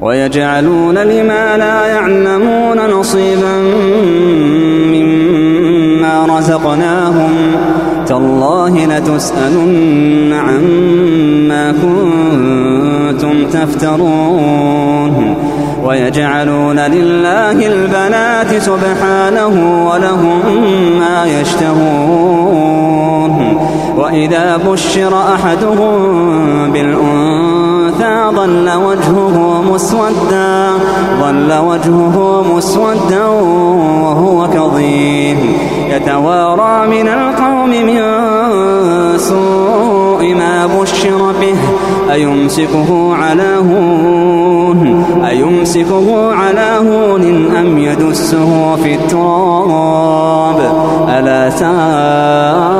ويجعلون لما لا يعلمون نصيبا مما رزقناهم. تالله لتسألن عما كنتم تفترون. ويجعلون لله البنات سبحانه ولهم ما يشتهون. وإذا بشر أحدهم بالأنثى ظل وجهه مسودا ظل وجهه مسودا وهو كظيم. يتوارى من القوم من سوء ما بشر به أيمسكه على هون؟ أيمسكه على هون أم يدسه في التراب؟ ألا ساء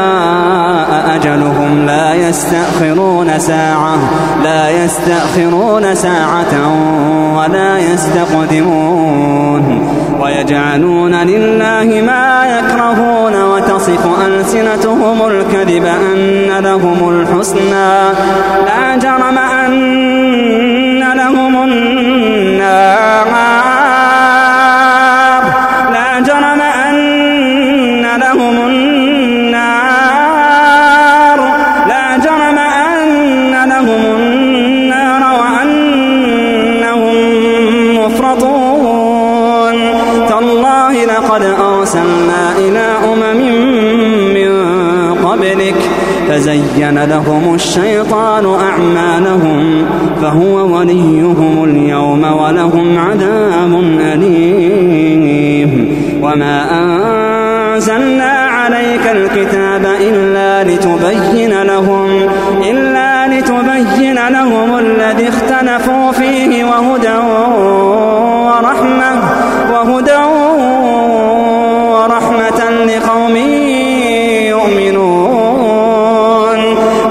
أجلهم لا يستأخرون ساعة لا يستأخرون ساعة ولا يستقدمون. ويجعلون لله ما يكرهون وتصف ألسنتهم الكذب أن لهم الحسنى. لا جرم أن إلى أمم من قبلك فزين لهم الشيطان أعمالهم فهو وليهم اليوم ولهم عذاب أليم. وما أنزلنا عليك الكتاب إلا لتبين لهم إلا لتبين لهم الذي اختلفوا فيه وهدى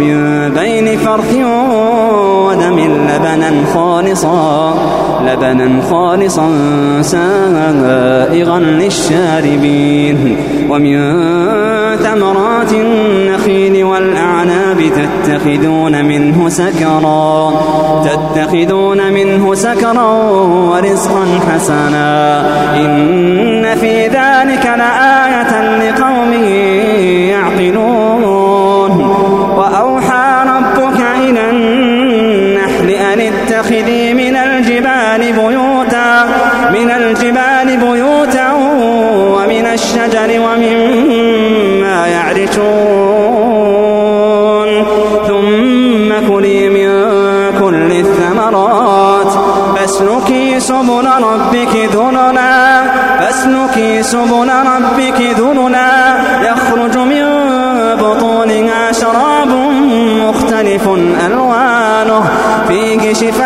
من بين فرث ودم لبنا خالصا لبنا خالصا سائغا للشاربين. ومن ثمرات النخيل والأعناب تتخذون منه سكرا تتخذون منه سكرا ورزقا حسنا. إن في ذلك لآية لقوم أن اتخذي من الجبال بيوتا من الجبال بيوتا ومن الشجر ومما يعرشون ثم كلي من كل الثمرات. فاسلكي سبل ربك ذللا فاسلكي سبل ربك ذللا يخرج من بطونها شراب مختلف ألوانه. شفاء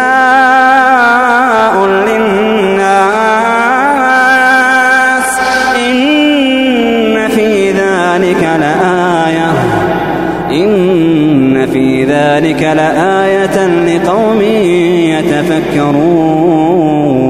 للناس. إن في ذلك لآية. إن في ذلك لآية لقوم يتفكرون.